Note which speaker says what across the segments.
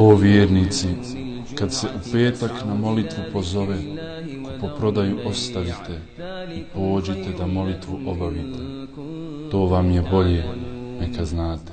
Speaker 1: O vjernici, kad se u petak na molitvu pozove, po prodaju ostavite i pođite da molitvu obavite. To vam je bolje, neka znate.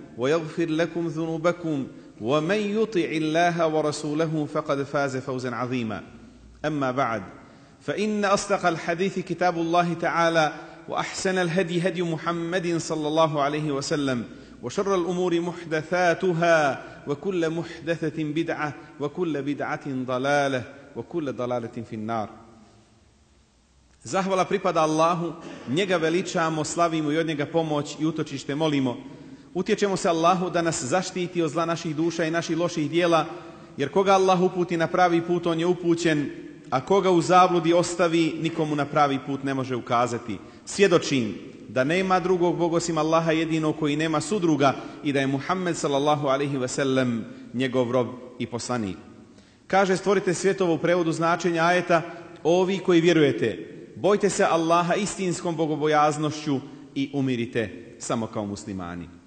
Speaker 2: ويغفر لكم ذنوبكم ومن يطع الله ورسوله فقد فاز فوزا عظيما أما بعد فإن أصدق الحديث كتاب الله تعالى وأحسن الهدي هدي محمد صلى الله عليه وسلم وشر الأمور محدثاتها وكل محدثة بدعة وكل بدعة ضلالة وكل ضلالة في النار Zahvala pripada Allahu, njega veličamo, slavimo i od njega pomoć i utočište molimo. Utječemo se Allahu da nas zaštiti od zla naših duša i naših loših dijela, jer koga Allah uputi na pravi put, on je upućen, a koga u zabludi ostavi, nikomu na pravi put ne može ukazati. Svjedočim da nema drugog Boga osim Allaha jedino koji nema sudruga i da je Muhammed sallallahu alaihi ve sellem njegov rob i poslanik. Kaže stvorite svjetovo u prevodu značenja ajeta, ovi koji vjerujete, bojte se Allaha istinskom bogobojaznošću i umirite samo kao muslimani.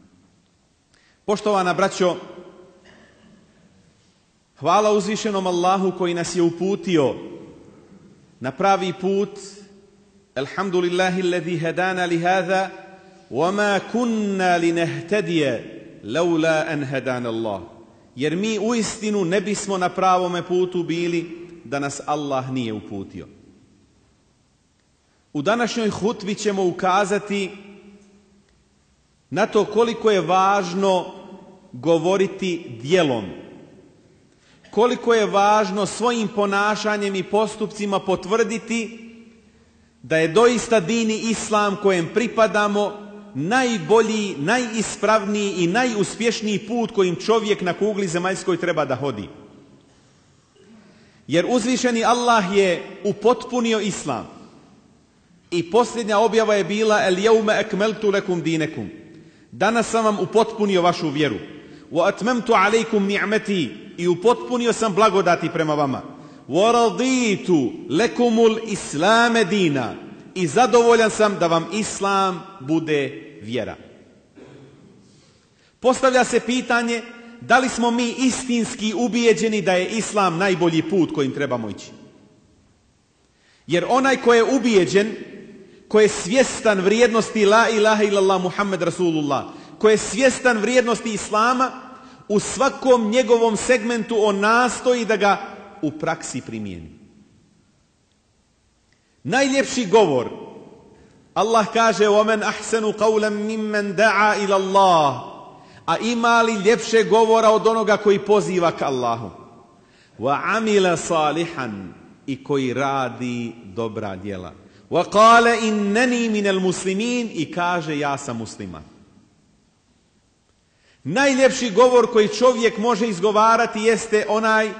Speaker 2: Poštovana braćo, hvala uzvišenom Allahu koji nas je uputio na pravi put. Alhamdulillahi alladhi hadana li wama kunna linehtadija laula an hadana Allah. Jer mi u istinu ne bismo na pravome putu bili da nas Allah nije uputio. U današnjoj hutbi ćemo ukazati na to koliko je važno govoriti djelom. Koliko je važno svojim ponašanjem i postupcima potvrditi da je doista dini islam kojem pripadamo najbolji, najispravniji i najuspješniji put kojim čovjek na kugli zemaljskoj treba da hodi. Jer uzvišeni Allah je upotpunio islam. I posljednja objava je bila el jeume ekmeltu lekum dinekum. Danas sam vam upotpunio vašu vjeru. Atmemtu alejkum ni'meti i upotpunio sam blagodati prema vama. Raditu lekumul islame dina i zadovoljan sam da vam islam bude vjera. Postavlja se pitanje da li smo mi istinski ubijeđeni da je islam najbolji put kojim trebamo ići. Jer onaj ko je ubijeđen ko je svjestan vrijednosti la ilaha illallah Muhammed Rasulullah, ko je svjestan vrijednosti Islama, u svakom njegovom segmentu on nastoji da ga u praksi primijeni. Najljepši govor, Allah kaže وَمَنْ أَحْسَنُ قَوْلًا مِمَّنْ دَعَا إِلَى اللَّهِ A ima li ljepše govora od onoga koji poziva ka Allahu? وَعَمِلَ صَالِحًا I koji radi dobra djela. وقال إنني من المسلمين i kaže ja sam musliman. Najljepši govor koji čovjek može izgovarati jeste onaj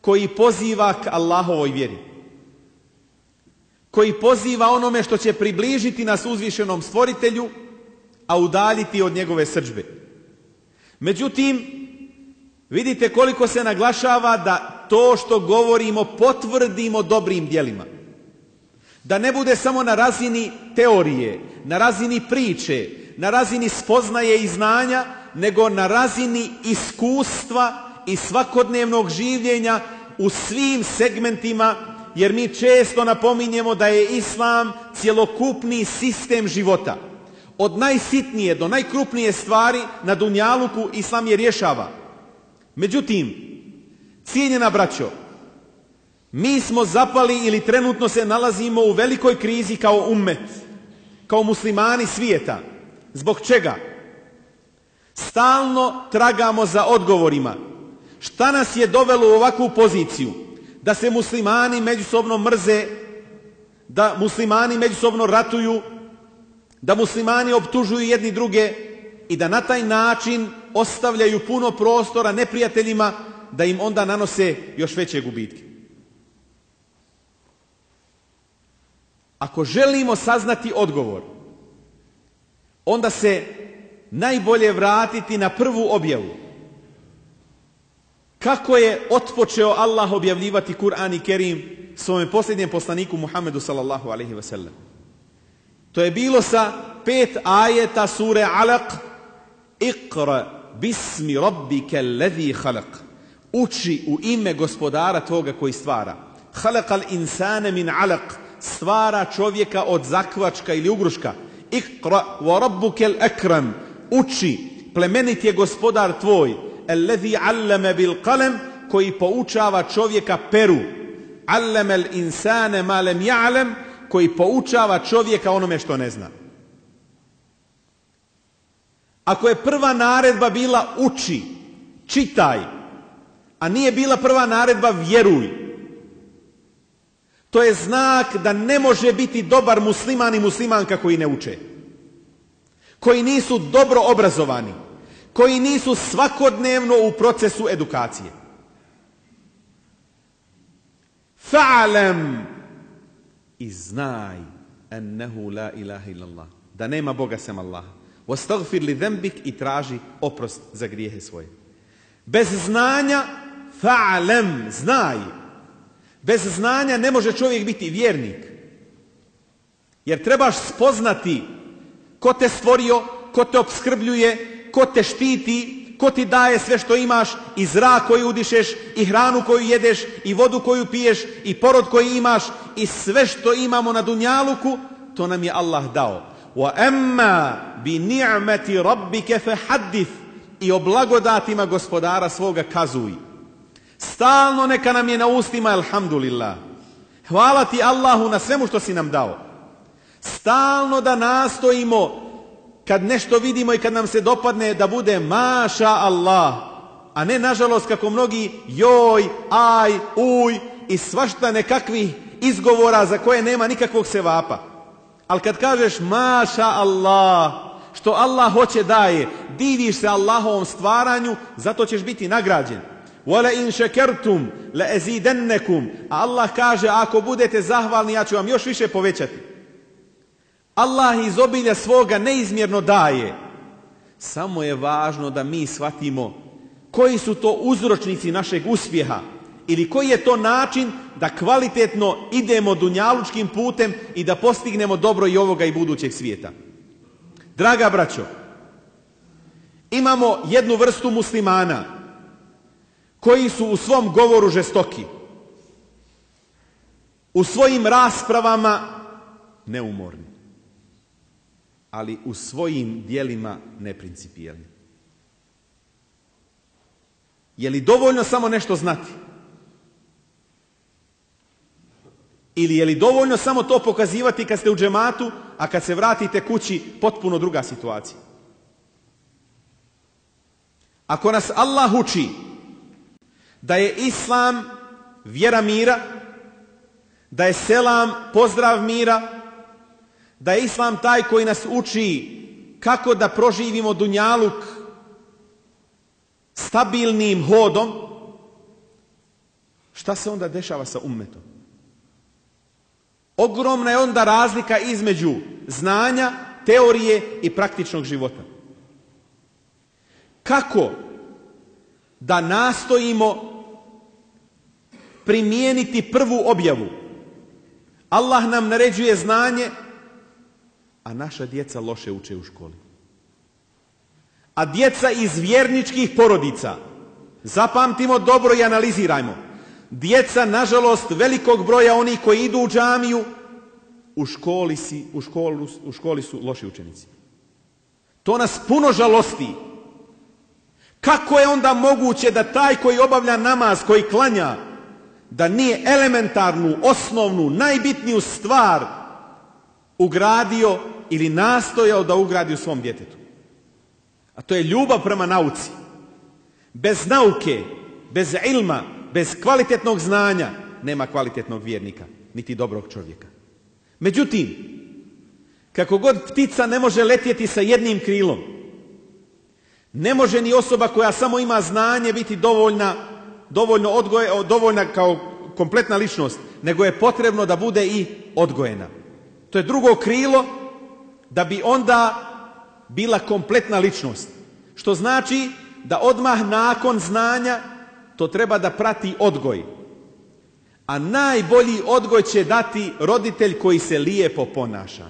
Speaker 2: koji poziva k Allahovoj vjeri. Koji poziva onome što će približiti nas uzvišenom stvoritelju, a udaljiti od njegove srđbe. Međutim, vidite koliko se naglašava da to što govorimo potvrdimo dobrim djelima. Da ne bude samo na razini teorije, na razini priče, na razini spoznaje i znanja, nego na razini iskustva i svakodnevnog življenja u svim segmentima, jer mi često napominjemo da je Islam cjelokupni sistem života. Od najsitnije do najkrupnije stvari na Dunjaluku Islam je rješava. Međutim, cijenjena braćo, mi smo zapali ili trenutno se nalazimo u velikoj krizi kao ummet, kao muslimani svijeta. Zbog čega? Stalno tragamo za odgovorima. Šta nas je dovelo u ovakvu poziciju? Da se muslimani međusobno mrze, da muslimani međusobno ratuju, da muslimani optužuju jedni druge i da na taj način ostavljaju puno prostora neprijateljima da im onda nanose još veće gubitke. Ako želimo saznati odgovor, onda se najbolje vratiti na prvu objavu. Kako je otpočeo Allah objavljivati Kur'an i Kerim svome posljednjem poslaniku Muhammedu sallallahu alaihi ve sellem? To je bilo sa pet ajeta sure Alaq. Iqra bismi rabbike alladhi khalaq. Uči u ime gospodara toga koji stvara. Khalaqal insane min alaq. Stvara čovjeka od zakvačka ili ugruška. Iqra wa rabbukel akram. Uči, plemenit je gospodar tvoj. Alladhi allama bil qalam koji poučava čovjeka peru. Allama al insane ma lam ya'lam koji poučava čovjeka onome što ne zna. Ako je prva naredba bila uči, čitaj, a nije bila prva naredba vjeruj, to je znak da ne može biti dobar musliman i muslimanka koji ne uče. Koji nisu dobro obrazovani, koji nisu svakodnevno u procesu edukacije. Fa'alam i znaj ennehu la ilaha illallah. Da nema Boga sem Allah. Ostagfir li zembik i traži oprost za grijehe svoje. Bez znanja fa'alem, znaj. Bez znanja ne može čovjek biti vjernik. Jer trebaš spoznati ko te stvorio, ko te obskrbljuje, ko te štiti, ko ti daje sve što imaš i zrak koji udišeš i hranu koju jedeš i vodu koju piješ i porod koji imaš i sve što imamo na dunjaluku to nam je Allah dao. Bi ni'mati rabbika fahaddith i o blagodatima gospodara svoga kazuj stalno neka nam je na ustima alhamdulillah hvala ti Allahu na svemu što si nam dao stalno da nastojimo kad nešto vidimo i kad nam se dopadne da bude maša Allah, a ne nažalost kako mnogi joj, aj, uj i svašta nekakvih izgovora za koje nema nikakvog sevapa. Ali kad kažeš maša Allah, što Allah hoće daje, diviš se Allahovom stvaranju, zato ćeš biti nagrađen. Shakartum la azidannakum. A Allah kaže ako budete zahvalni ja ću vam još više povećati. Allah iz obilja svoga neizmjerno daje. Samo je važno da mi shvatimo koji su to uzročnici našeg uspjeha ili koji je to način da kvalitetno idemo dunjalučkim putem i da postignemo dobro i ovoga i budućeg svijeta. Draga braćo, imamo jednu vrstu muslimana koji su u svom govoru žestoki, u svojim raspravama neumorni ali u svojim dijelima neprincipijelni. Je li dovoljno samo nešto znati? Ili je li dovoljno samo to pokazivati kad ste u džematu, a kad se vratite kući potpuno druga situacija? Ako nas Allah uči da je Islam vjera mira, da je selam pozdrav mira, da je Islam taj koji nas uči kako da proživimo dunjaluk stabilnim hodom, šta se onda dešava sa ummetom? Ogromna je onda razlika između znanja, teorije i praktičnog života. Kako da nastojimo primijeniti prvu objavu. Allah nam naređuje znanje, a naša djeca loše uče u školi. A djeca iz vjerničkih porodica, zapamtimo dobro i analizirajmo. Djeca, nažalost, velikog broja onih koji idu u džamiju, u školi, si, u, školu, u školi su loši učenici. To nas puno žalosti. Kako je onda moguće da taj koji obavlja namaz, koji klanja, da nije elementarnu, osnovnu, najbitniju stvar ugradio ili nastojao da ugradi u svom djetetu. A to je ljubav prema nauci. Bez nauke, bez ilma, bez kvalitetnog znanja nema kvalitetnog vjernika, niti dobrog čovjeka. Međutim, kako god ptica ne može letjeti sa jednim krilom, ne može ni osoba koja samo ima znanje biti dovoljna, dovoljno odgoje, dovoljna kao kompletna ličnost, nego je potrebno da bude i odgojena. To je drugo krilo da bi onda bila kompletna ličnost. Što znači da odmah nakon znanja to treba da prati odgoj. A najbolji odgoj će dati roditelj koji se lijepo ponaša.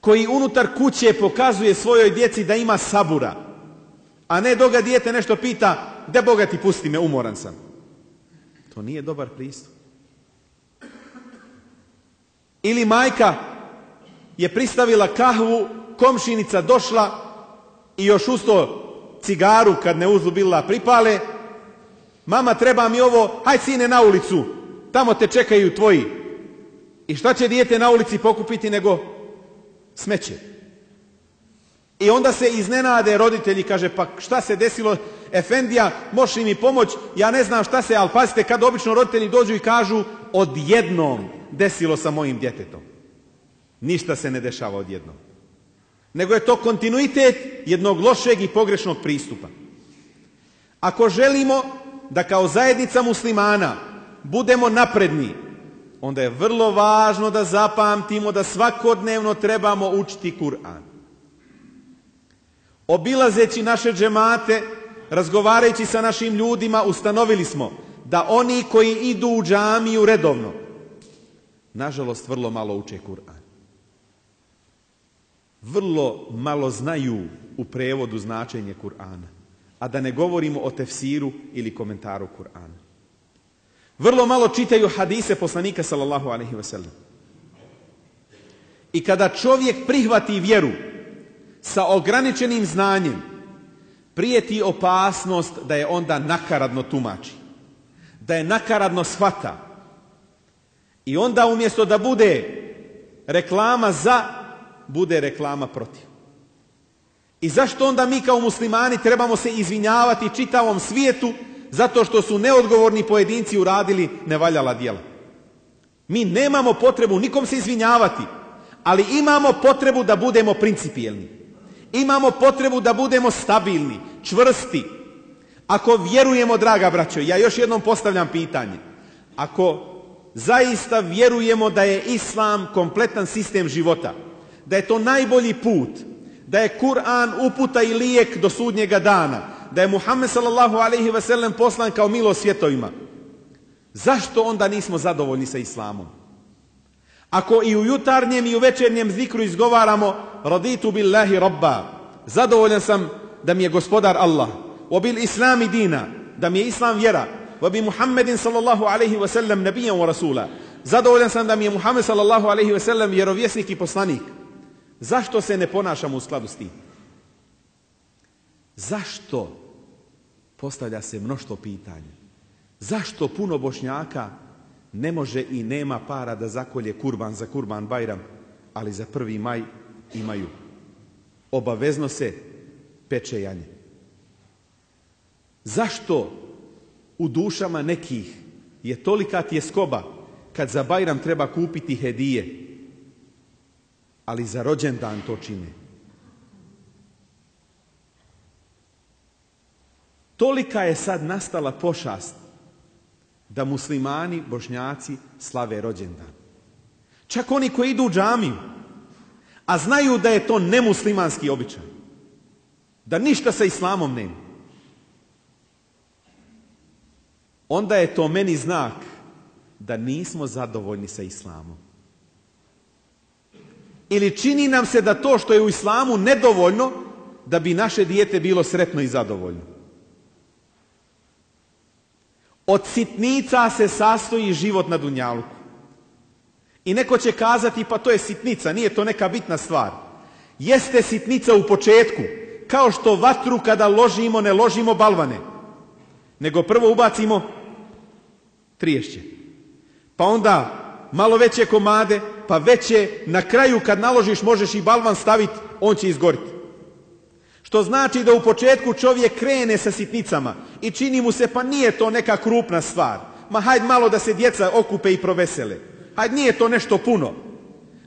Speaker 2: Koji unutar kuće pokazuje svojoj djeci da ima sabura. A ne doga dijete nešto pita, de Boga ti pusti me, umoran sam. To nije dobar pristup. Ili majka je pristavila kahvu, komšinica došla i još usto cigaru kad ne uzubila pripale. Mama treba mi ovo, haj sine na ulicu, tamo te čekaju tvoji. I šta će dijete na ulici pokupiti nego smeće. I onda se iznenade roditelji, kaže, pa šta se desilo, Efendija, možeš li mi pomoć, ja ne znam šta se, ali pazite, kad obično roditelji dođu i kažu, odjednom desilo sa mojim djetetom. Ništa se ne dešava odjednom. Nego je to kontinuitet jednog lošeg i pogrešnog pristupa. Ako želimo da kao zajednica muslimana budemo napredni, onda je vrlo važno da zapamtimo da svakodnevno trebamo učiti Kur'an. Obilazeći naše džemate, razgovarajući sa našim ljudima, ustanovili smo da oni koji idu u džamiju redovno, nažalost vrlo malo uče Kur'an. Vrlo malo znaju u prevodu značenje Kur'ana. A da ne govorimo o tefsiru ili komentaru Kur'ana. Vrlo malo čitaju hadise poslanika sallallahu alaihi sellem. I kada čovjek prihvati vjeru sa ograničenim znanjem, prijeti opasnost da je onda nakaradno tumači. Da je nakaradno shvata. I onda umjesto da bude reklama za, bude reklama protiv. I zašto onda mi kao muslimani trebamo se izvinjavati čitavom svijetu zato što su neodgovorni pojedinci uradili nevaljala djela. Mi nemamo potrebu nikom se izvinjavati, ali imamo potrebu da budemo principijelni. Imamo potrebu da budemo stabilni, čvrsti. Ako vjerujemo, draga braćo, ja još jednom postavljam pitanje. Ako zaista vjerujemo da je Islam kompletan sistem života, da je to najbolji put, da je Kur'an uputa i lijek do sudnjega dana, da je Muhammed sallallahu alaihi ve sellem poslan kao milo svjetovima. Zašto onda nismo zadovoljni sa Islamom? Ako i u jutarnjem i u večernjem zikru izgovaramo raditu billahi rabba, zadovoljan sam da mi je gospodar Allah, wa bil islami dina, da mi je islam vjera, bi Muhammedin sallallahu alaihi ve sellem nabijan wa rasula, zadovoljan sam da mi je Muhammed sallallahu alaihi ve sellem vjerovjesnik i poslanik. Zašto se ne ponašamo u skladu s tim? Zašto? Postavlja se mnoštvo pitanja. Zašto puno bošnjaka ne može i nema para da zakolje kurban za kurban Bajram, ali za prvi maj imaju. Obavezno se peče janje. Zašto u dušama nekih je tolika tjeskoba kad za Bajram treba kupiti hedije, ali za rođendan to čine. Tolika je sad nastala pošast da muslimani, bošnjaci slave rođendan. Čak oni koji idu u džamiju, a znaju da je to nemuslimanski običaj. Da ništa sa islamom nema. Onda je to meni znak da nismo zadovoljni sa islamom. Ili čini nam se da to što je u islamu nedovoljno, da bi naše dijete bilo sretno i zadovoljno. Od sitnica se sastoji život na Dunjaluku. I neko će kazati, pa to je sitnica, nije to neka bitna stvar. Jeste sitnica u početku, kao što vatru kada ložimo, ne ložimo balvane, nego prvo ubacimo triješće. Pa onda malo veće komade, pa veće, na kraju kad naložiš možeš i balvan staviti, on će izgoriti. Što znači da u početku čovjek krene sa sitnicama i čini mu se pa nije to neka krupna stvar. Ma hajde malo da se djeca okupe i provesele. Hajde nije to nešto puno.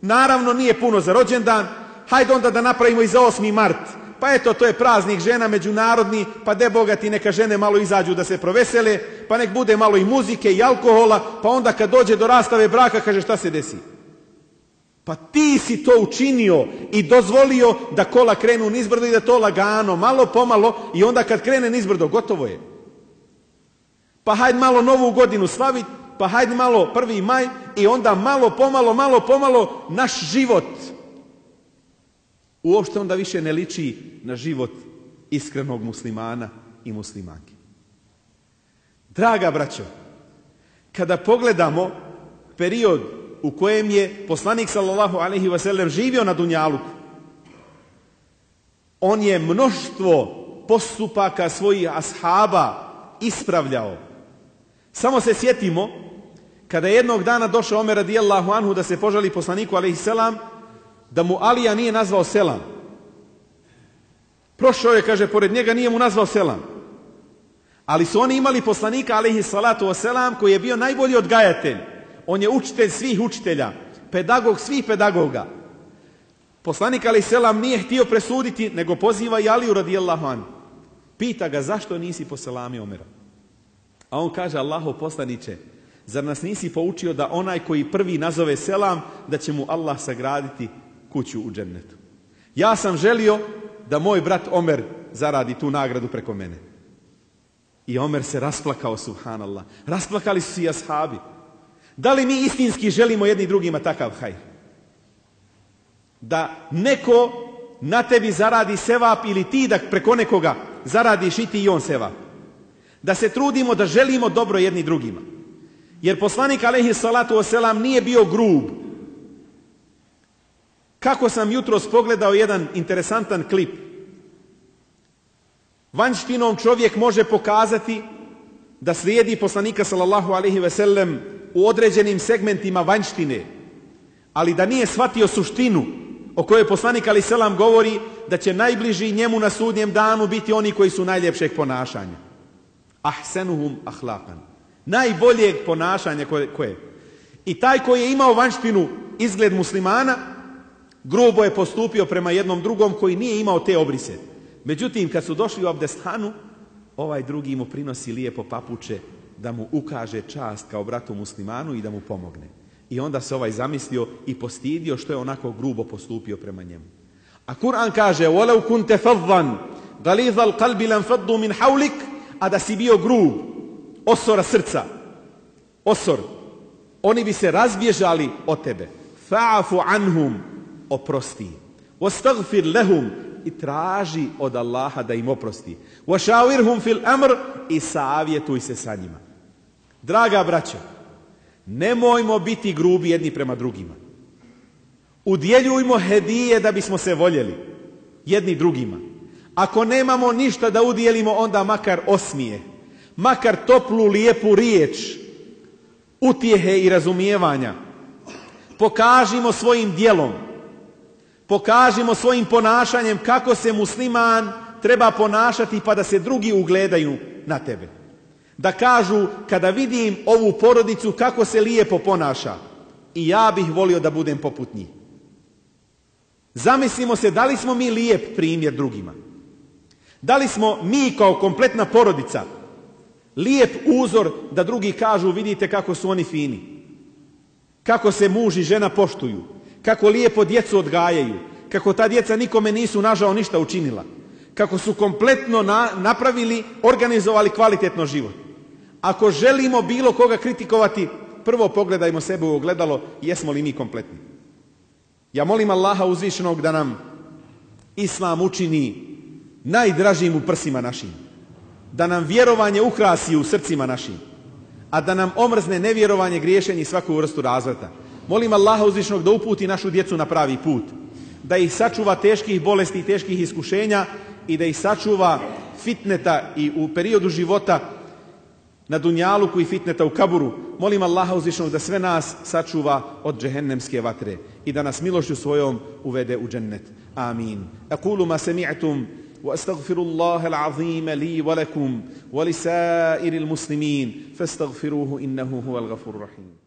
Speaker 2: Naravno nije puno za rođendan, hajde onda da napravimo i za 8. mart. Pa eto, to je praznik žena međunarodni, pa de bogati neka žene malo izađu da se provesele, pa nek bude malo i muzike i alkohola, pa onda kad dođe do rastave braka kaže šta se desi. Pa ti si to učinio i dozvolio da kola krenu nizbrdo i da to lagano, malo pomalo i onda kad krene nizbrdo, gotovo je. Pa hajde malo novu godinu slaviti, pa hajde malo prvi maj i onda malo pomalo, malo pomalo naš život uopšte onda više ne liči na život iskrenog muslimana i muslimanke. Draga braćo, kada pogledamo period u kojem je poslanik sallallahu alaihi wasallam živio na Dunjaluku, on je mnoštvo postupaka svojih ashaba ispravljao. Samo se sjetimo kada je jednog dana došao Omer radijallahu anhu da se požali poslaniku alaihi selam da mu Alija nije nazvao selam. Prošao je, kaže, pored njega nije mu nazvao selam. Ali su oni imali poslanika, alaihi salatu wasalam, koji je bio najbolji odgajatelj. On je učitelj svih učitelja, pedagog svih pedagoga. Poslanik, alaihi selam, nije htio presuditi, nego poziva i Aliju radijallahu anhu. Pita ga, zašto nisi po selami Omera? A on kaže, Allaho poslaniće, zar nas nisi poučio da onaj koji prvi nazove selam, da će mu Allah sagraditi kuću u džennetu. Ja sam želio da moj brat Omer zaradi tu nagradu preko mene. I Omer se rasplakao, subhanallah. Rasplakali su si i ashabi. Da li mi istinski želimo jedni drugima takav haj? Da neko na tebi zaradi sevap ili ti da preko nekoga zaradiš i ti i on sevap. Da se trudimo da želimo dobro jedni drugima. Jer poslanik alaihi salatu wasalam nije bio grub, kako sam jutros pogledao jedan interesantan klip. Vanjštinom čovjek može pokazati da slijedi poslanika sallallahu alaihi ve sellem u određenim segmentima vanjštine, ali da nije shvatio suštinu o kojoj poslanik ali selam govori da će najbliži njemu na sudnjem danu biti oni koji su najljepšeg ponašanja. Ahsenuhum ahlakan. Najboljeg ponašanja koje, koje. I taj koji je imao vanjštinu izgled muslimana, Grubo je postupio prema jednom drugom koji nije imao te obrise. Međutim, kad su došli u Abdestanu, ovaj drugi mu prinosi lijepo papuče da mu ukaže čast kao bratu muslimanu i da mu pomogne. I onda se ovaj zamislio i postidio što je onako grubo postupio prema njemu. A Kur'an kaže وَلَوْ كُنْتَ فَضًّا غَلِيظَ الْقَلْبِ لَنْفَضُّ مِنْ حَوْلِكَ A da si bio grub, osora srca, osor, oni bi se razbježali od tebe. فَعَفُ عَنْهُمْ oprosti. Ostagfir lehum i traži od Allaha da im oprosti. Wašavirhum fil amr i savjetuj se sa njima. Draga braćo, nemojmo biti grubi jedni prema drugima. Udjeljujmo hedije da bismo se voljeli jedni drugima. Ako nemamo ništa da udjelimo, onda makar osmije. Makar toplu, lijepu riječ, utjehe i razumijevanja. Pokažimo svojim dijelom Pokažimo svojim ponašanjem kako se musliman treba ponašati pa da se drugi ugledaju na tebe. Da kažu kada vidim ovu porodicu kako se lijepo ponaša i ja bih volio da budem poput njih. Zamislimo se da li smo mi lijep primjer drugima. Da li smo mi kao kompletna porodica lijep uzor da drugi kažu vidite kako su oni fini. Kako se muž i žena poštuju kako lijepo djecu odgajaju, kako ta djeca nikome nisu nažao ništa učinila, kako su kompletno na, napravili, organizovali kvalitetno život. Ako želimo bilo koga kritikovati, prvo pogledajmo sebe u ogledalo, jesmo li mi kompletni. Ja molim Allaha uzvišenog da nam Islam učini najdražim u prsima našim. Da nam vjerovanje ukrasi u srcima našim. A da nam omrzne nevjerovanje, griješenje i svaku vrstu razvrata. Molim Allaha uzvišenog da uputi našu djecu na pravi put. Da ih sačuva teških bolesti i teških iskušenja i da ih sačuva fitneta i u periodu života na dunjaluku i fitneta u kaburu. Molim Allaha uzvišenog da sve nas sačuva od džehennemske vatre i da nas milošću svojom uvede u džennet. Amin. Aqulu ma sami'tum واستغفر الله العظيم لي ولكم ولسائر المسلمين فاستغفروه انه هو الغفور الرحيم